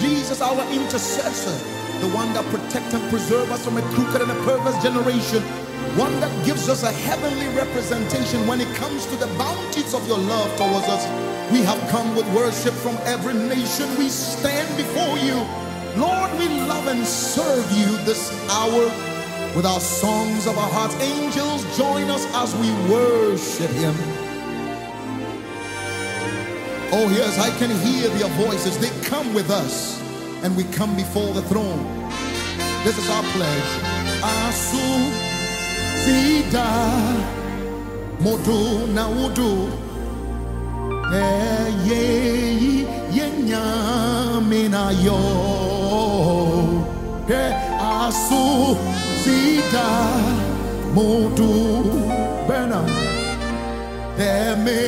Jesus, our intercessor, the one that protects and preserves us from a crooked and a perverse generation, one that gives us a heavenly representation when it comes to the bounties of your love towards us. We have come with worship from every nation. We stand before you. Lord, we love and serve you this hour with our songs of our hearts. Angels, join us as we worship him. Oh, yes, I can hear their voices. They come with us, and we come before the throne. This is our pledge. Asu Zida Modu Naudu Ye Yenya Minayo Asu Zida Modu Bena Deme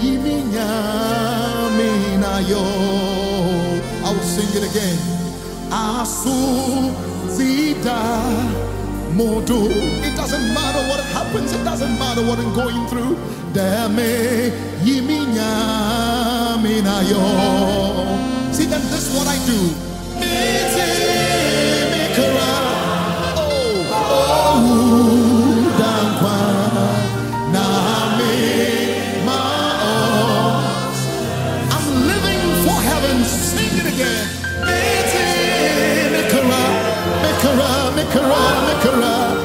Yiminya yo. I will sing it again. Asu zida modu. It doesn't matter what happens. It doesn't matter what I'm going through. Deme yiminya yo. See, then this is what I do. Oh, oh. She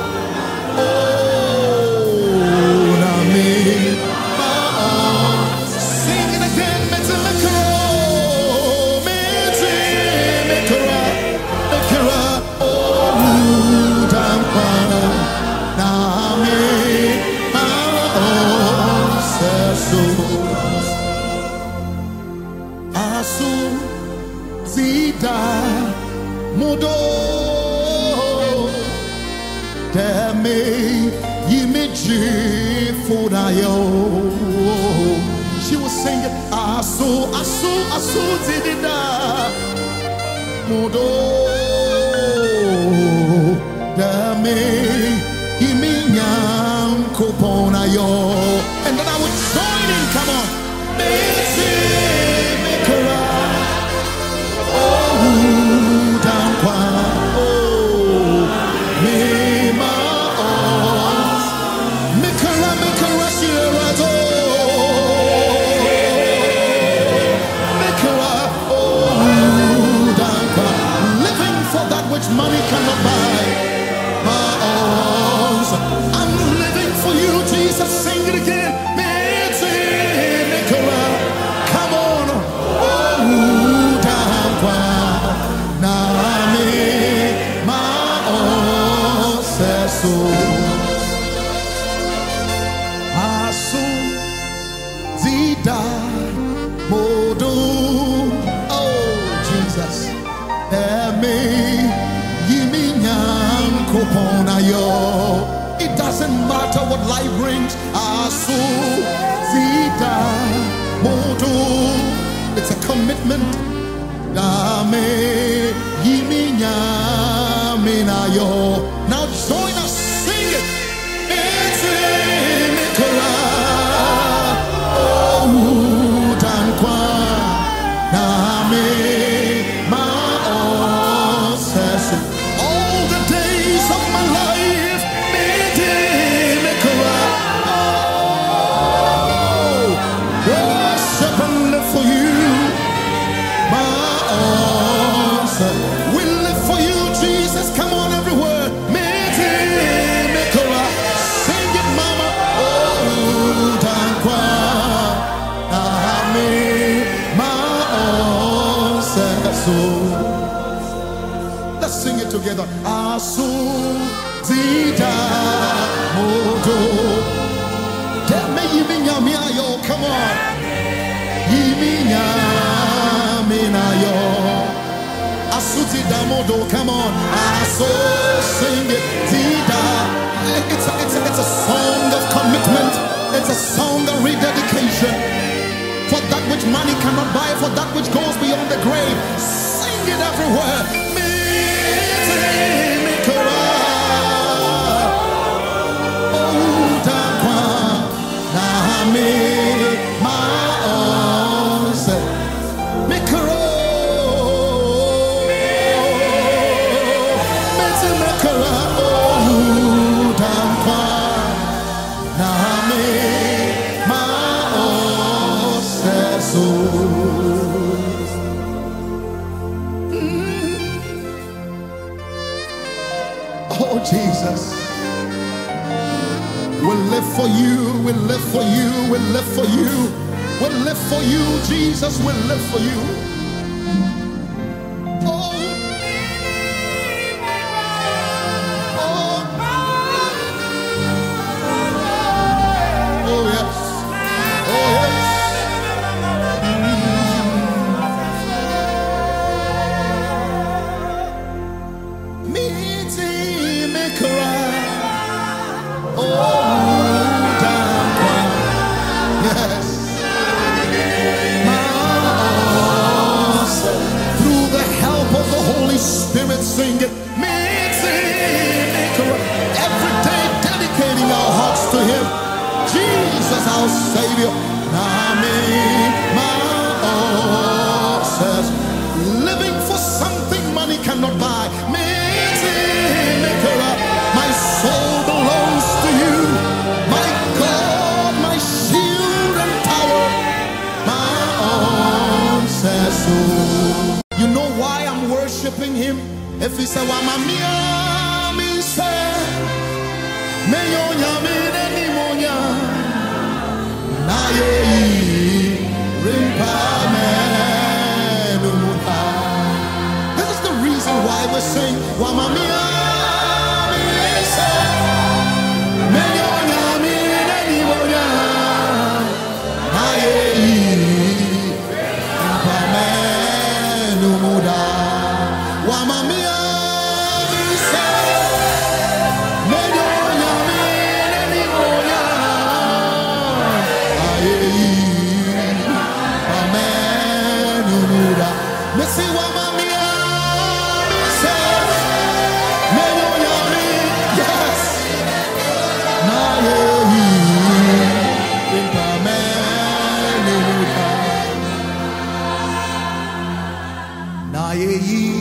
Ayeyi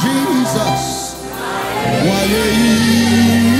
Jesus. Ayeyi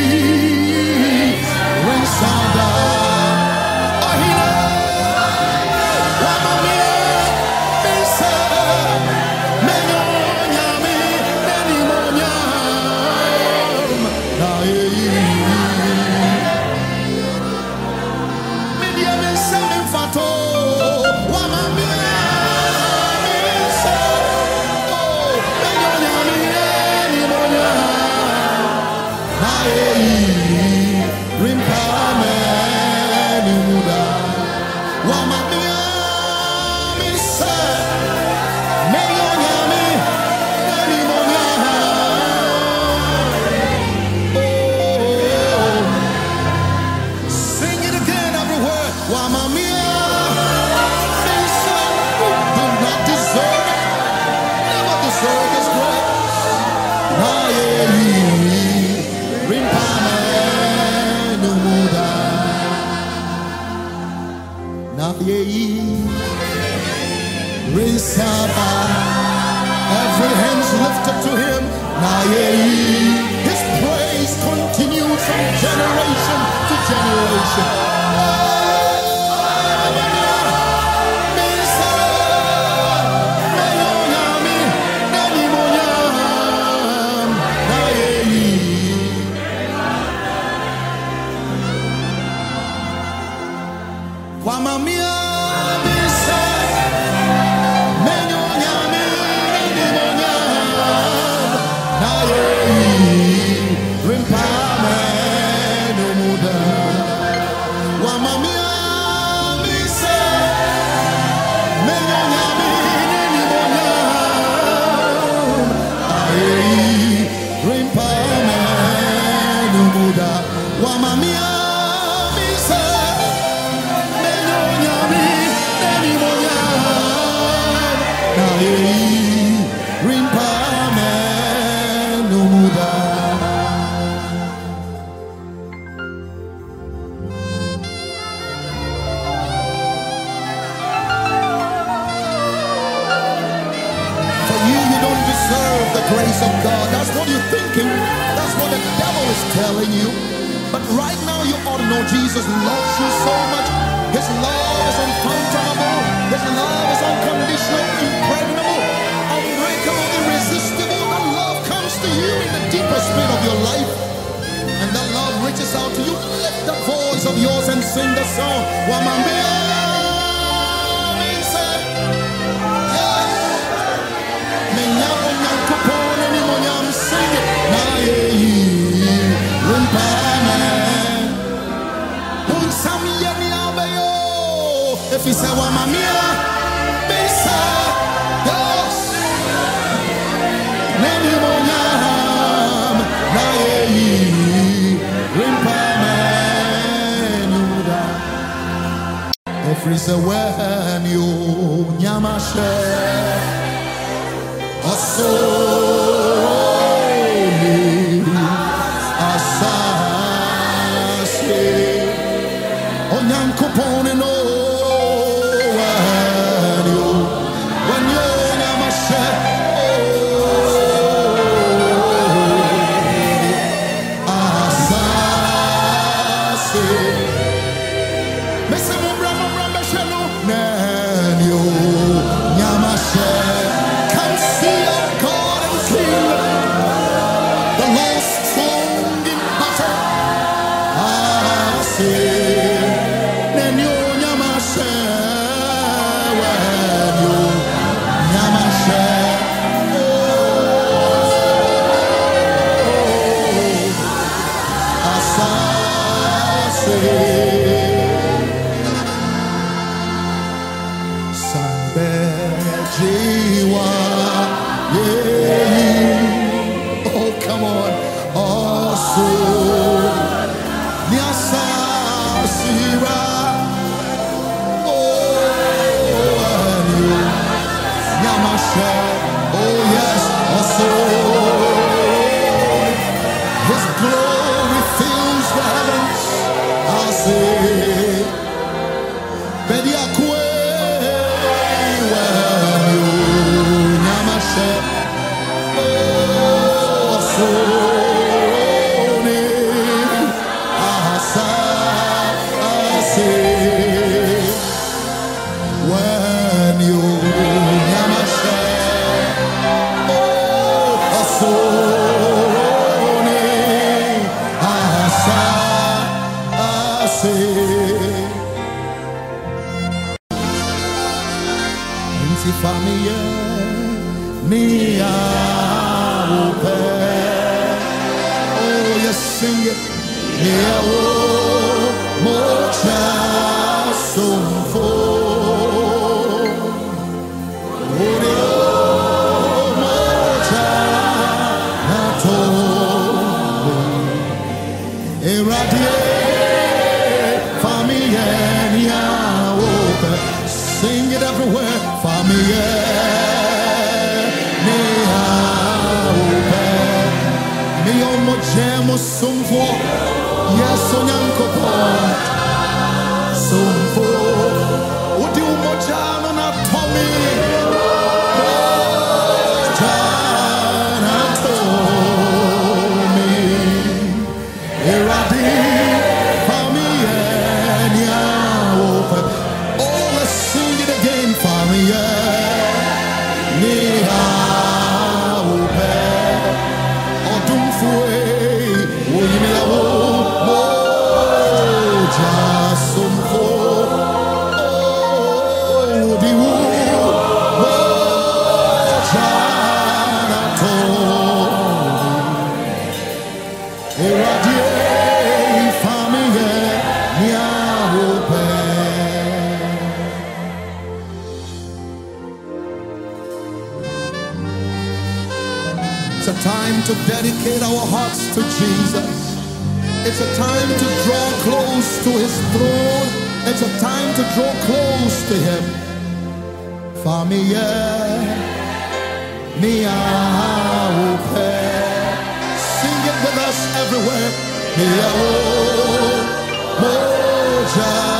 His praise continues from generation to generation. to his throne. It's a time to draw close to him. Familia mia upe. Sing it with us everywhere. Mia moja.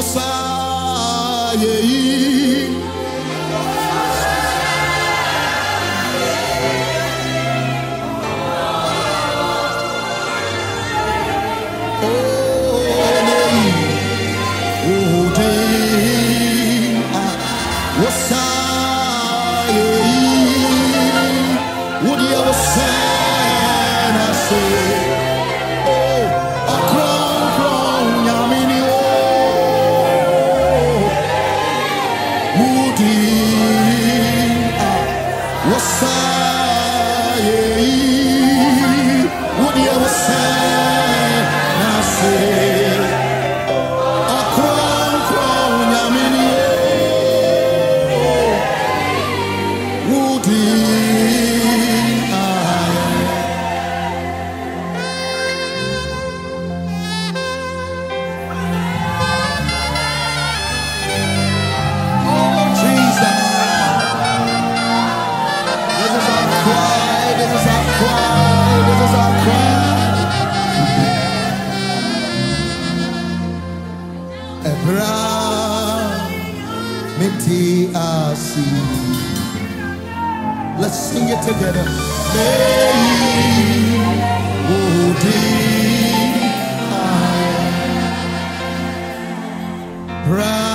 Musa, yeah, yeah. sea. Let's sing it together. May oh dear, bright.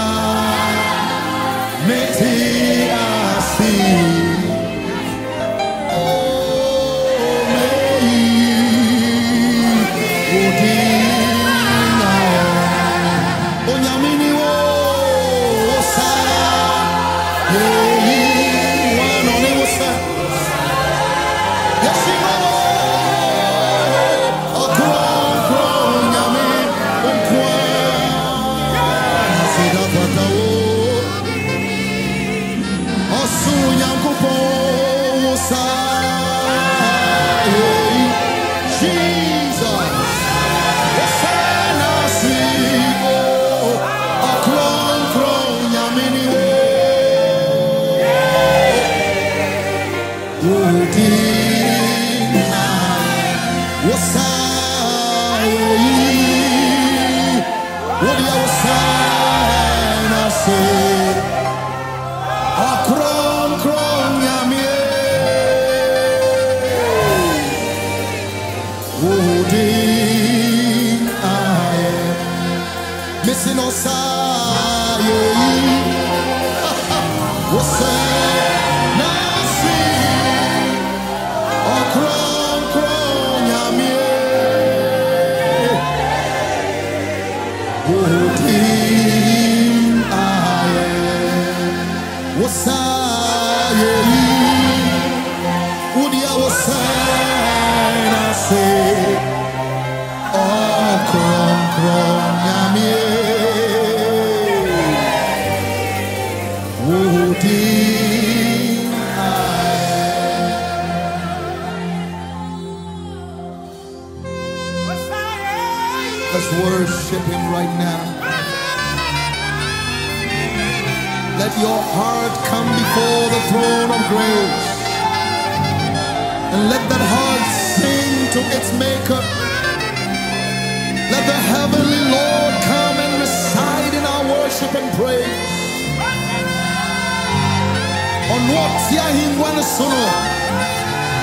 Tiahingwan Sono.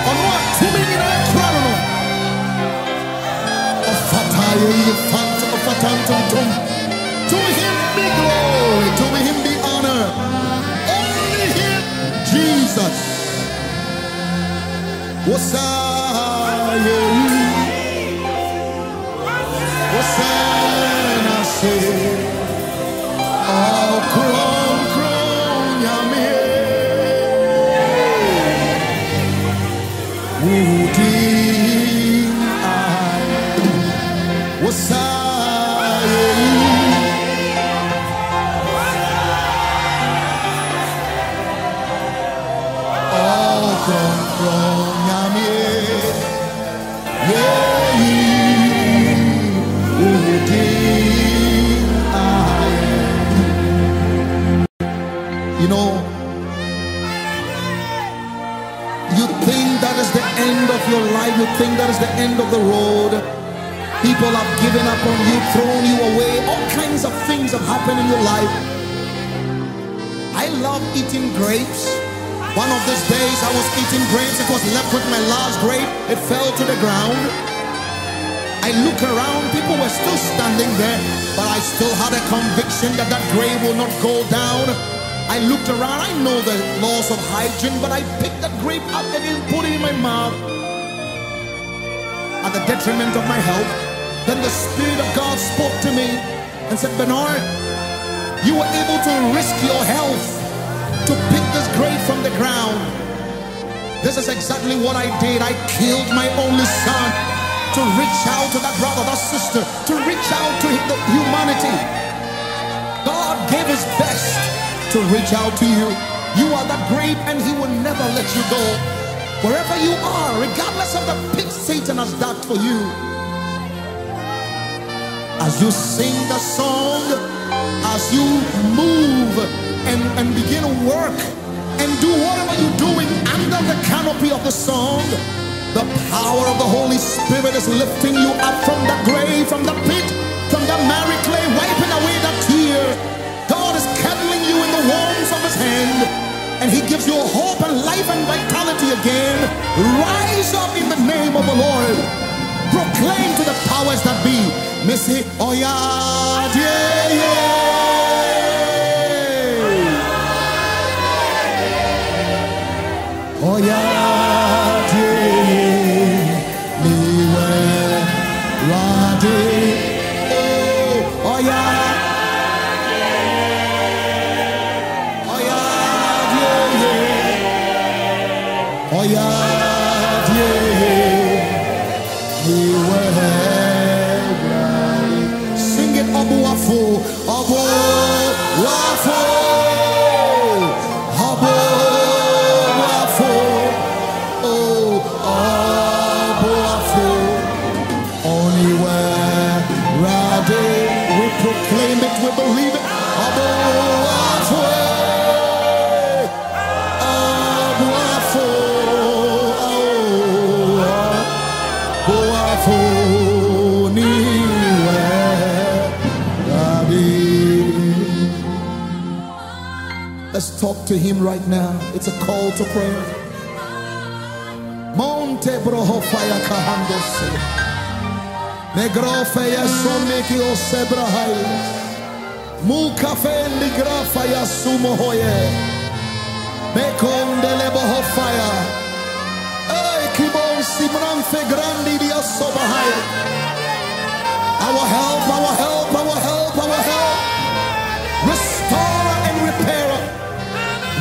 On what Timingina Krano. Ofataye Fanta Ofatantum. To him be glory, to him be honor. Only him, Jesus. Wasaye. Wasana life, you think that is the end of the road. People have given up on you, thrown you away. All kinds of things have happened in your life. I love eating grapes. One of these days I was eating grapes. It was left with my last grape. It fell to the ground. I look around, people were still standing there, but I still had a conviction that that grape will not go down. I looked around, I know the laws of hygiene, but I picked that grape up and put it in my mouth at the detriment of my health. Then the Spirit of God spoke to me and said, Bernard, you were able to risk your health to pick this grave from the ground. This is exactly what I did. I killed my only son to reach out to that brother, that sister, to reach out to humanity. God gave his best to reach out to you. You are that grape and he will never let you go. Wherever you are, regardless of the pit Satan has dug for you. As you sing the song, as you move and, and begin to work and do whatever you're doing under the canopy of the song, the power of the Holy Spirit is lifting you up from the grave, from the pit, from the miry clay, wiping away the tear. God is cuddling you in the warmth of his hand, and he gives you hope and life and vitality again. Rise up in the name of the Lord. Proclaim to the powers that be. Missy, oh yeah, yeah. Oh to him right now. It's a call to prayer. Monte brohofaya kahandose. Negrofeya someki o sebrahai. Mukafe ligrafaya sumohoye. Mekondele bohofaya. Ey kibon simran fe grandi dia sobahai. Our help, our help, our help, our help.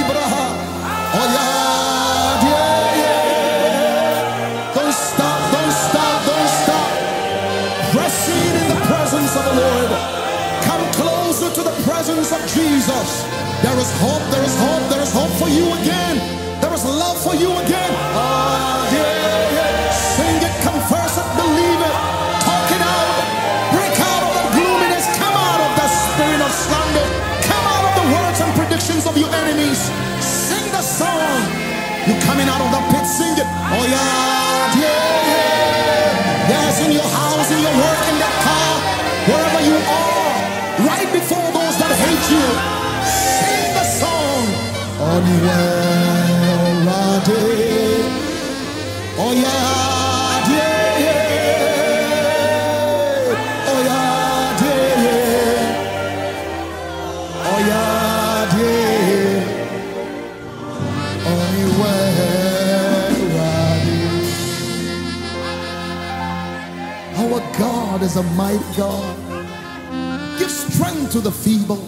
ibraha. Oh. Don't stop, don't stop, don't stop. Pressing in the presence of the Lord. Come closer to the presence of Jesus. There is hope, there is hope, there is hope for you again. Oh yeah. Yes, in your house, in your work, in that car, wherever you are, right before those that hate you, sing the song. Onwelade. Oh yeah, is a mighty God. Give strength to the feeble.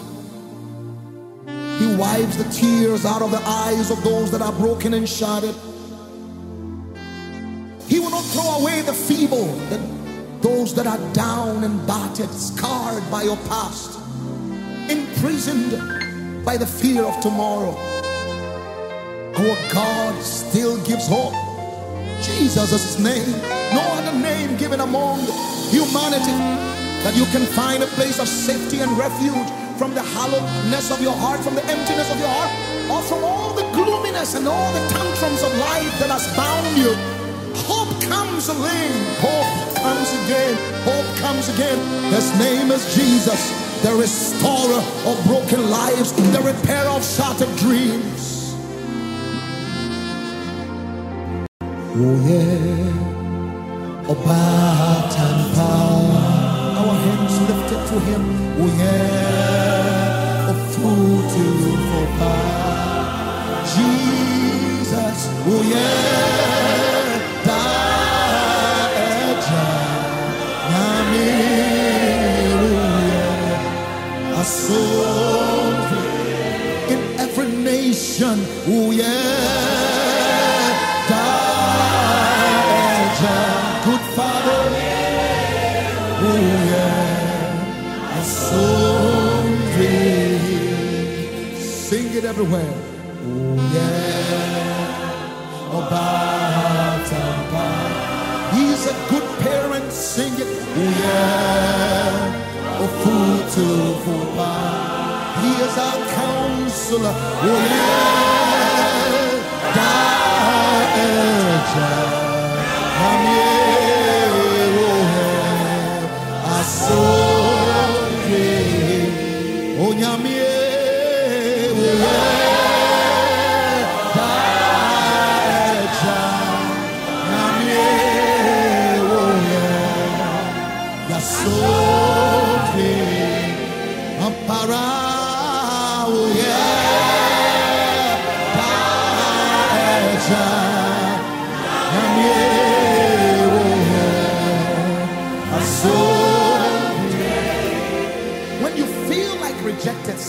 He wipes the tears out of the eyes of those that are broken and shattered. He will not throw away the feeble, the, those that are down and battered, scarred by your past, imprisoned by the fear of tomorrow. Our God still gives hope. Jesus is his name. No other name given among humanity that you can find a place of safety and refuge from the hollowness of your heart, from the emptiness of your heart, or from all the gloominess and all the tantrums of life that has bound you. Hope comes again. Hope comes again. Hope comes again. His name is Jesus, the restorer of broken lives, the repairer of shattered dreams. Oh yeah, Obatampa. Our hands lifted to Him. Oh yeah, everywhere. Oh yeah. He's a good parent. Sing it. Oh yeah, oh food to food. He is our counselor. Oh yeah, Daeja. Eh, Namie, oh yeah. Asomdwe,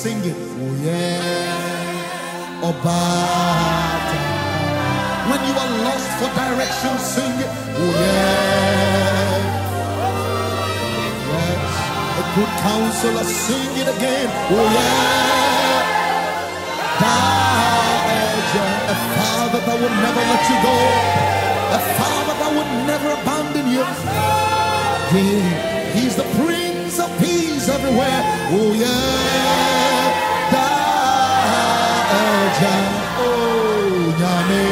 sing it. Oh yeah. Obata. When you are lost for direction, sing it. Oh yeah. Yes. A good counselor, sing it again. Oh yeah. Daeja. A father that would never let you go. A father that would never abandon you. He- He's the Prince of Peace everywhere. Oh yeah, da, oh, yame,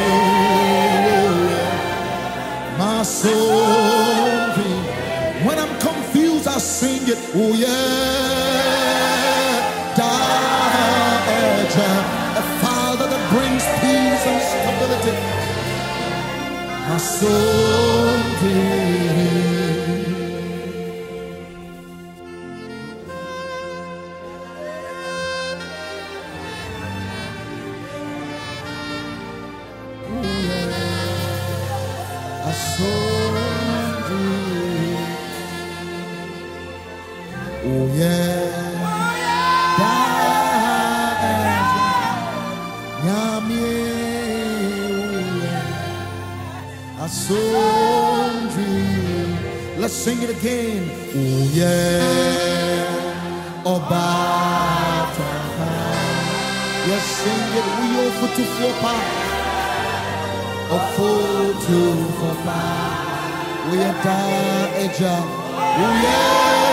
my soul. When I'm confused, I sing it. Oh yeah, da, a Father that brings peace and stability. My soul. Dear. again. Oh yeah, Obataha. Yes, sing it. We offer to flopa. A full to flopa. We are da eja. Oh yeah.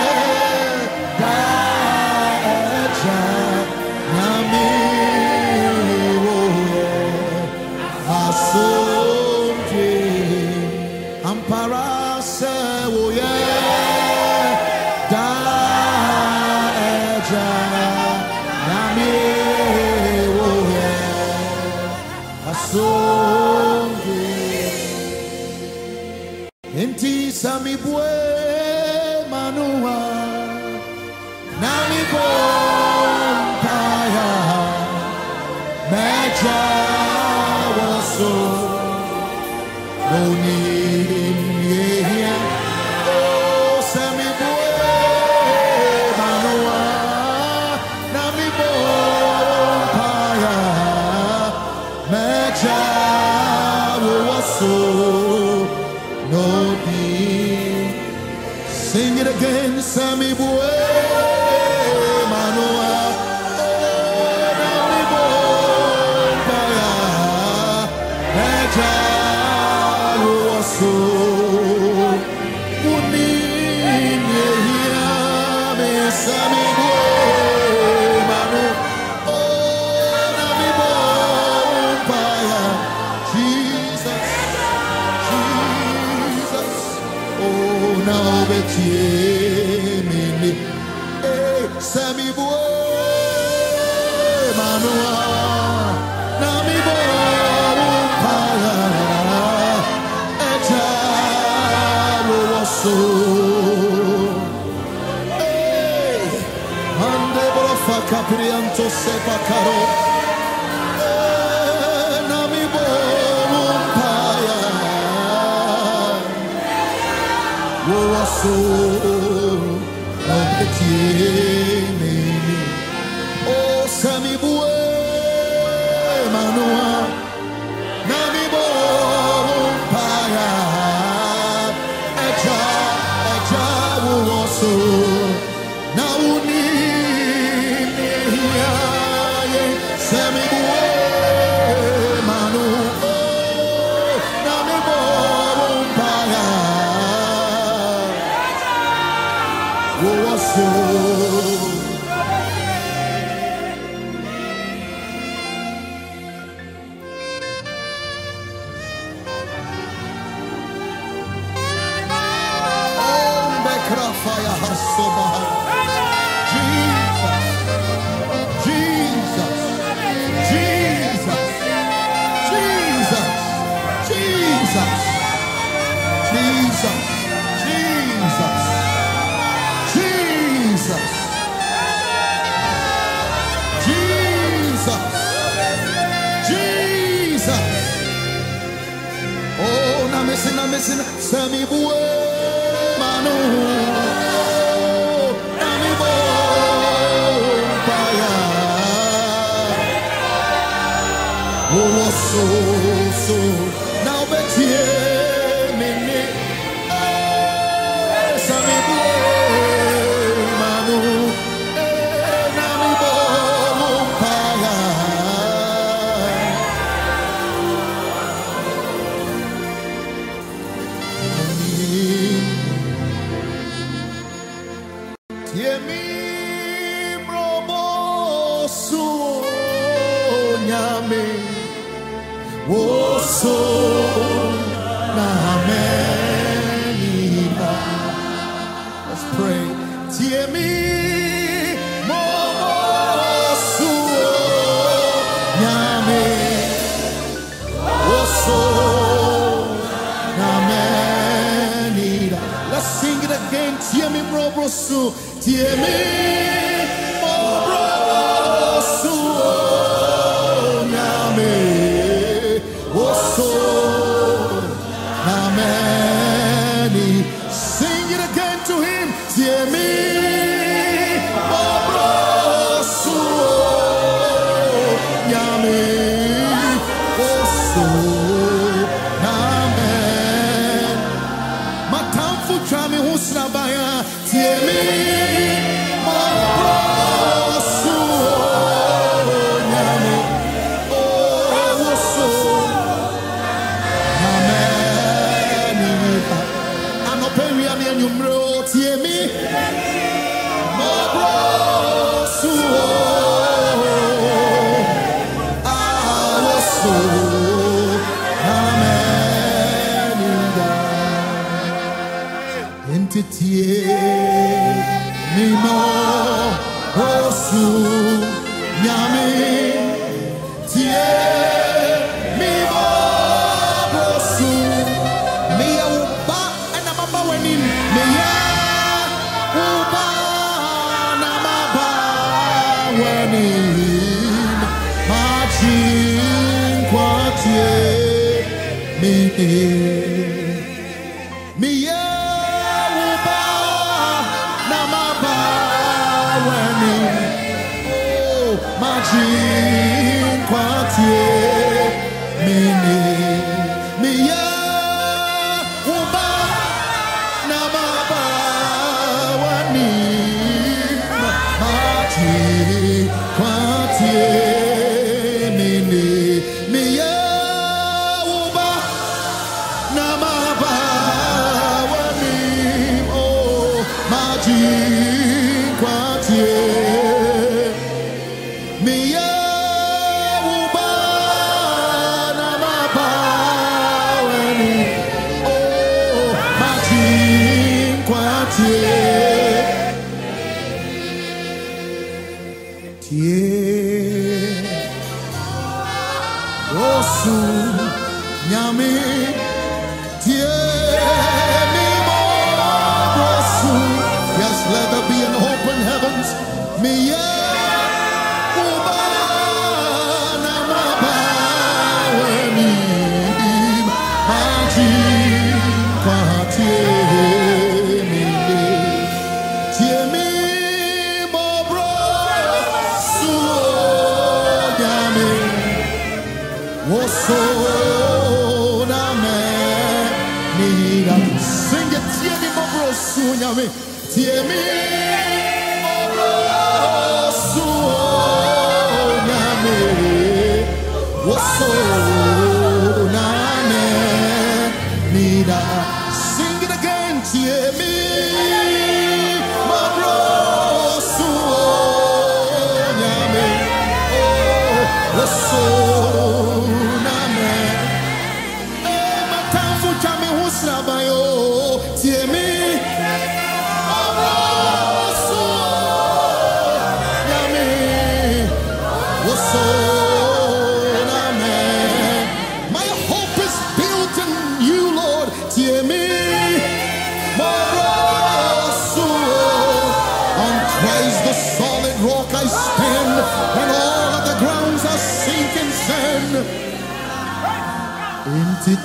Rabboni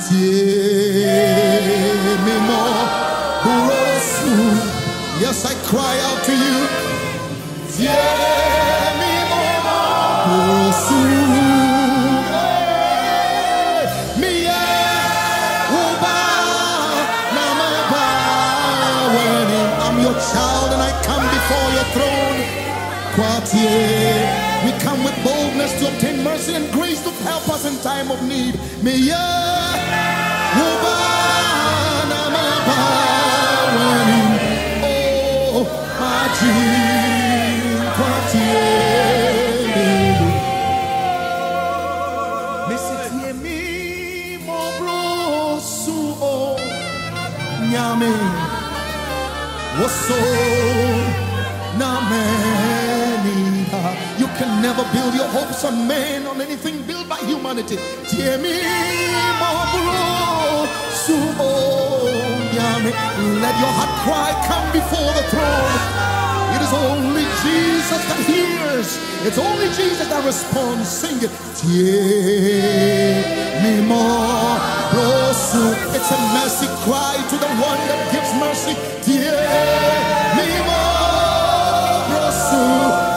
tie me more. Yes, I cry out to you. Tie me more. Child, and I come before your throne. Quartier. We come with boldness to obtain mercy and grace to help us in time of need. May Never build your hopes on man, on anything built by humanity. Let your heart cry come before the throne. It is only Jesus that hears. It's only Jesus that responds. Sing it. It's a mercy cry to the one that gives mercy. It's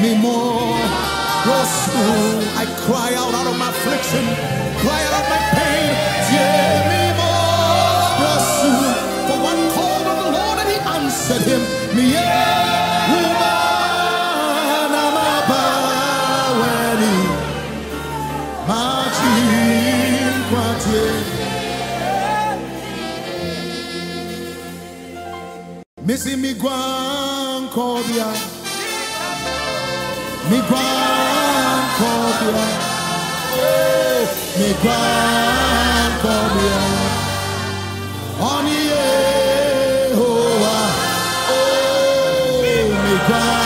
Mimo rosu. I cry out out of my affliction, cry out of my pain. For one called on the Lord and he answered him. Missy mi guan kobia. Mi kobia. Oh, mi guan kobia. Oni Yehovah. Oh, mi guan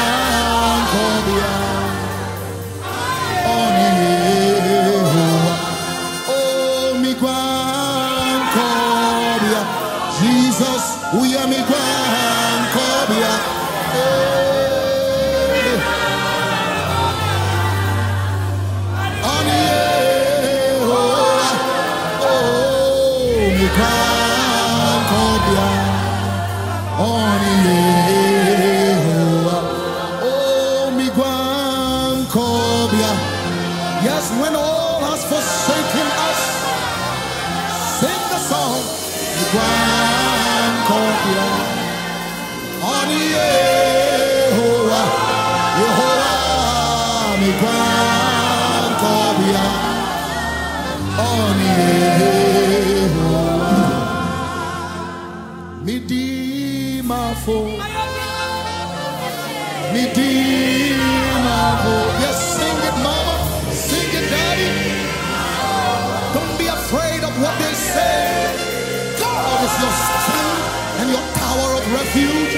your strength and your tower of refuge.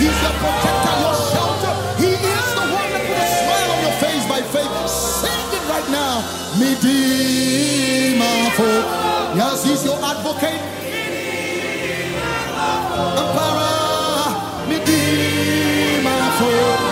He's your protector, your Sing it right now. Midimavo. Yes, he's your advocate. Ampara. Midimavo. He's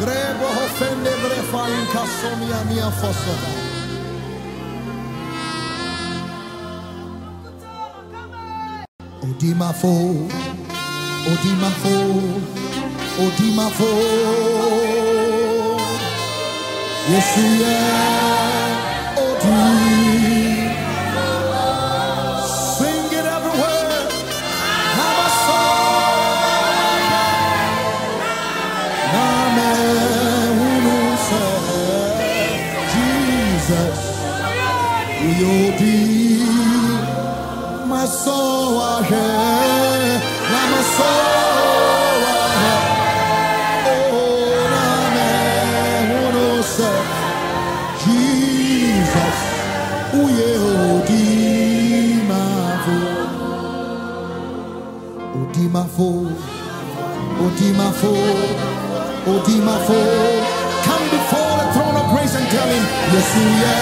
Grebo hofende brefa in casomia mia fossa. Odimafo, Odimafo, Odimafo. Yes, yeah, Odimafo, Odimafo, Odimafo. Come before the throne of grace and tell him, yes, you are.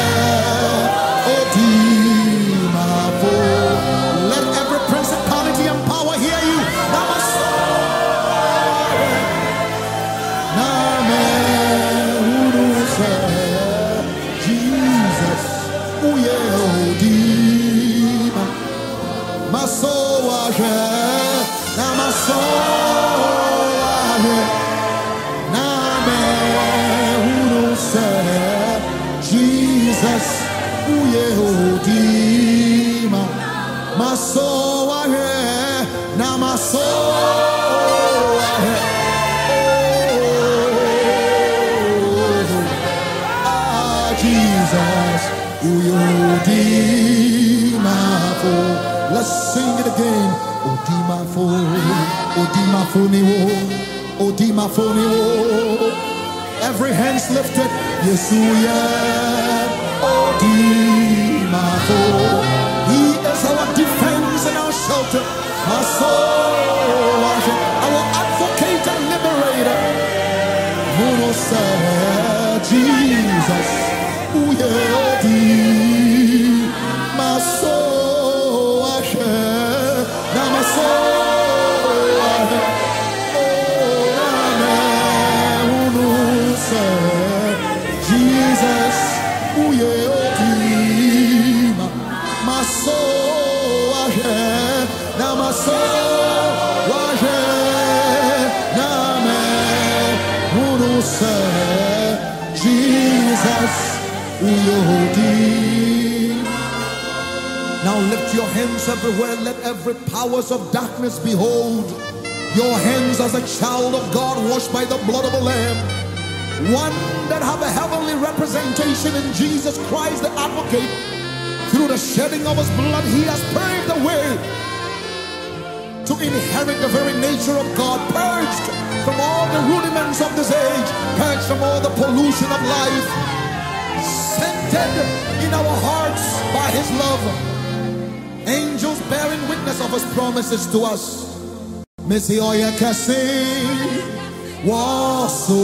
Jesus. Uyodimafo. Let's sing it again. Odimafo. Odimafo niwo. Odimafo niwo. Every hand's lifted. Yesuya. Odimafo. He is our defense and our shelter. Our soul. Our advocate and liberator. Who said Jesus? Ooh, Uyodi. Now lift your hands everywhere. Let every powers of darkness behold your hands as a child of God washed by the blood of a Lamb. One that have a heavenly representation in Jesus Christ, the advocate. Through the shedding of his blood, he has paved the way to inherit the very nature of God, purged from all the rudiments of this age, purged from all the pollution of life, centered in our hearts by his love. Angels bearing witness of his promises to us. Missy Oya Kasi was so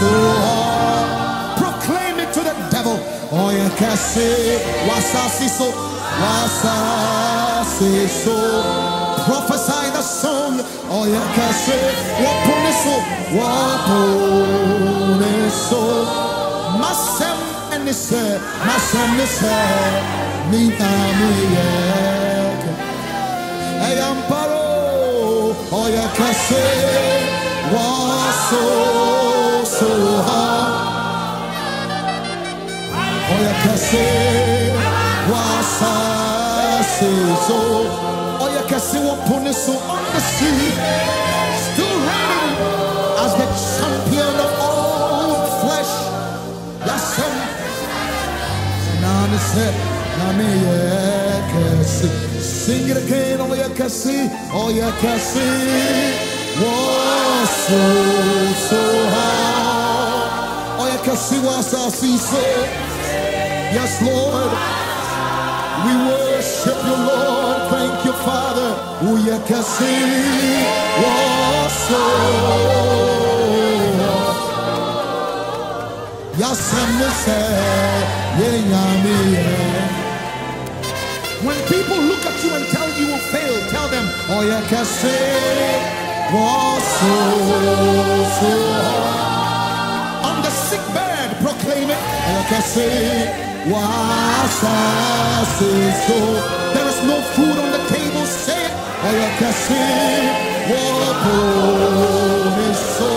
so hard. Proclaim it to the devil. Oya Kasi wasasi so wasasi so. Prophesy the song. Oya Kasi wapuniso wapuniso. Masem enise masem nise minta miyeke. Eyamparo oya kase waso so ha oya kase wasa se so oya kase wapone so on the sea still reigning as the se name yekesi sing it again oh yekesi oh yekesi was so so high oh yekesi was so yes lord. We worship you lord. Thank you father. Oh yekesi was so When people look at you and tell you will fail, tell them, Oh, yeah, say, was so. On the sick bed, proclaim it. Oh, say, was so. There is no food on the table, say it. Oh, yeah, say, was so.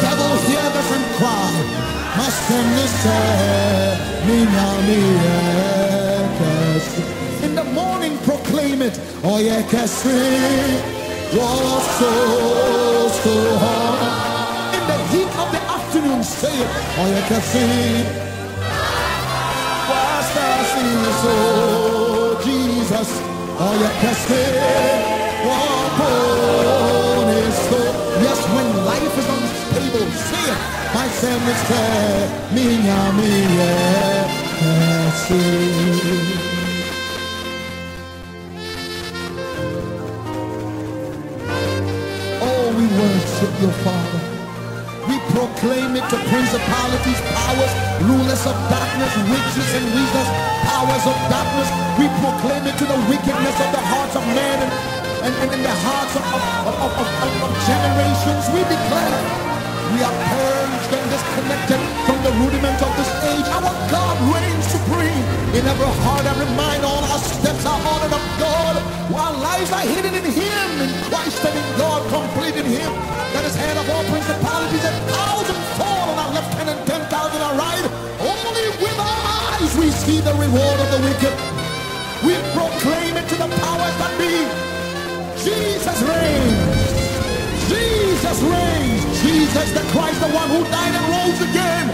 Devil, this and cry. In the morning, proclaim it. Oh, yeah, Cassie was so, so hard. In the heat of the afternoon, say it. Oh, yeah, Cassie was so Jesus. Oh, yeah, Cassie was so. Yes, when life is unstable, say it. Son is there, minha minha Oh, we worship your Father. We proclaim it to principalities, powers, rulers of darkness, witches and wizards, powers of darkness. We proclaim it to the wickedness of the hearts of men and, and, and in the hearts of, of, of, of, of, of generations. We declare we are purged and disconnected from the rudiment of this age. Our God reigns supreme in every heart, every mind. All our steps are ordered of God. Our lives are hidden in Him, in Christ and in God, complete in Him. That is head of all principalities. A thousand fall on our left hand and ten thousand on our right. Only with our eyes we see the reward of the wicked. We proclaim it to the powers that be. Jesus reigns. Jesus reigns. Jesus the Christ, the one who died and rose again.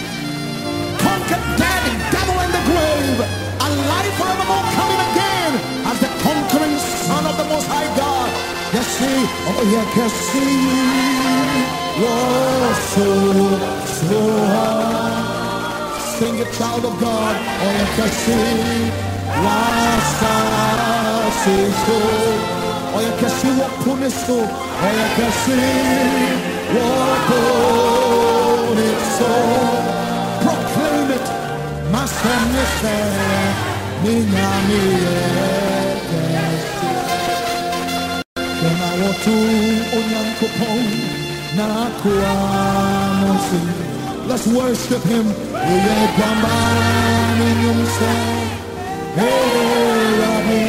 Conquered death, devil, and the grave. Alive forevermore, coming again as the conquering Son of the Most High God. Yes, see, oh yeah, can see. Lord, so, so high. Sing it, child of God. Oh yeah, can see. Last, last, so. Can see. What on it so. Proclaim it. My son is there. Me, na, me. Kena watu onyankopon na kuamosi. Let's worship him. Uye kwamba ni nyumse. Hey, Rabbi.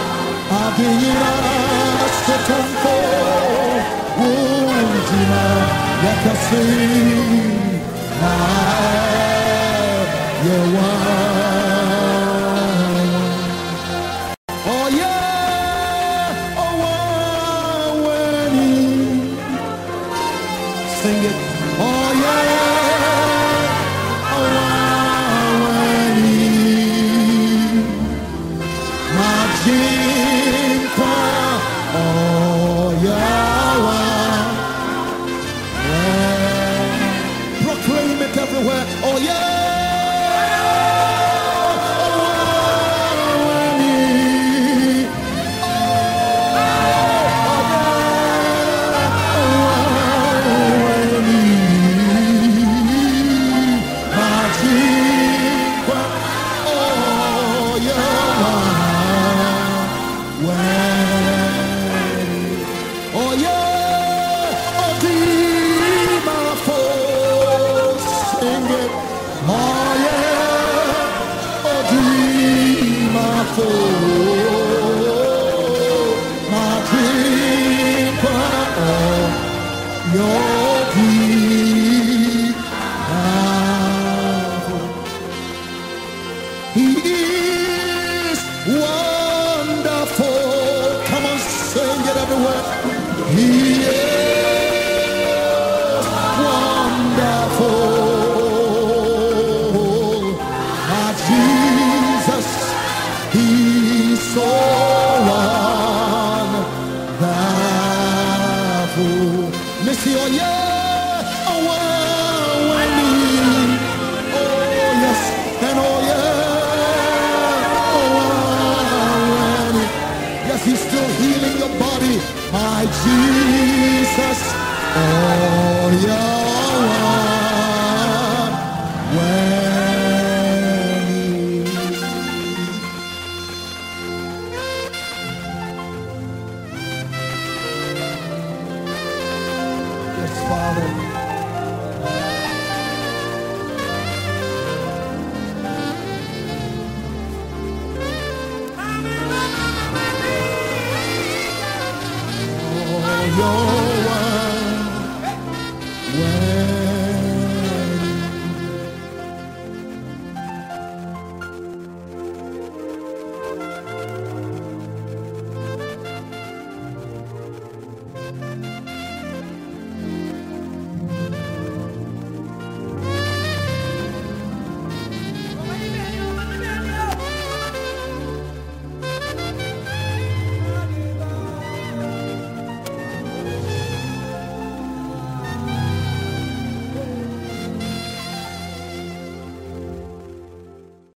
onyankopɔn na akoa musinje ekama ne nwum sɛ ewurade nyankopɔn ade nyinaa sotomfo wongyina yɛkɛse na yɛwa